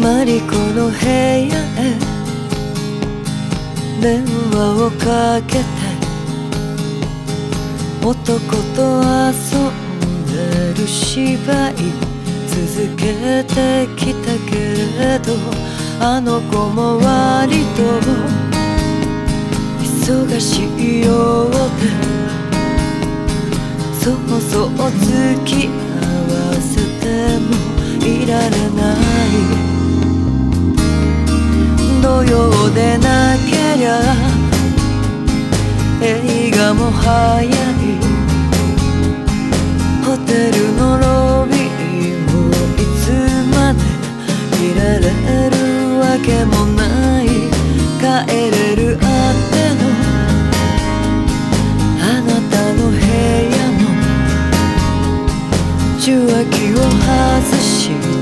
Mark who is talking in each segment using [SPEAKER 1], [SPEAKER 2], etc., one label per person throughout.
[SPEAKER 1] マリコの部屋へ電話をかけて男と遊んでる芝居続けてきたけれどあの子も割と忙しいようでそうそう付き合わせてもいられない。でなけりゃ映画も早いホテルのロビーもいつまでいられるわけもない帰れるあってのあなたの部屋の受話器を外し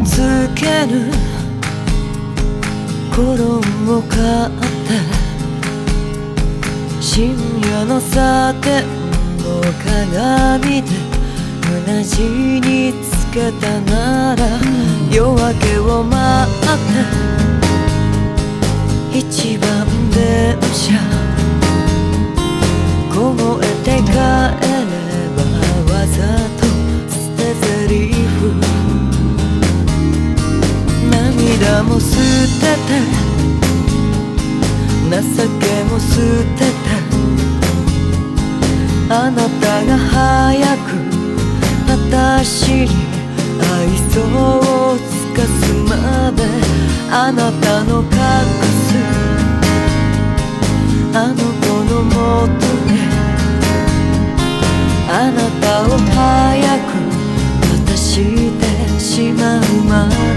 [SPEAKER 1] つける。衣を買って。深夜のサテンの鏡で。胸地につけたなら。夜明けを待って。一番電車。酒も捨てたあなたが早く私に愛想を尽かすまであなたの隠すあの子のもとへあなたを早く渡してしまうまで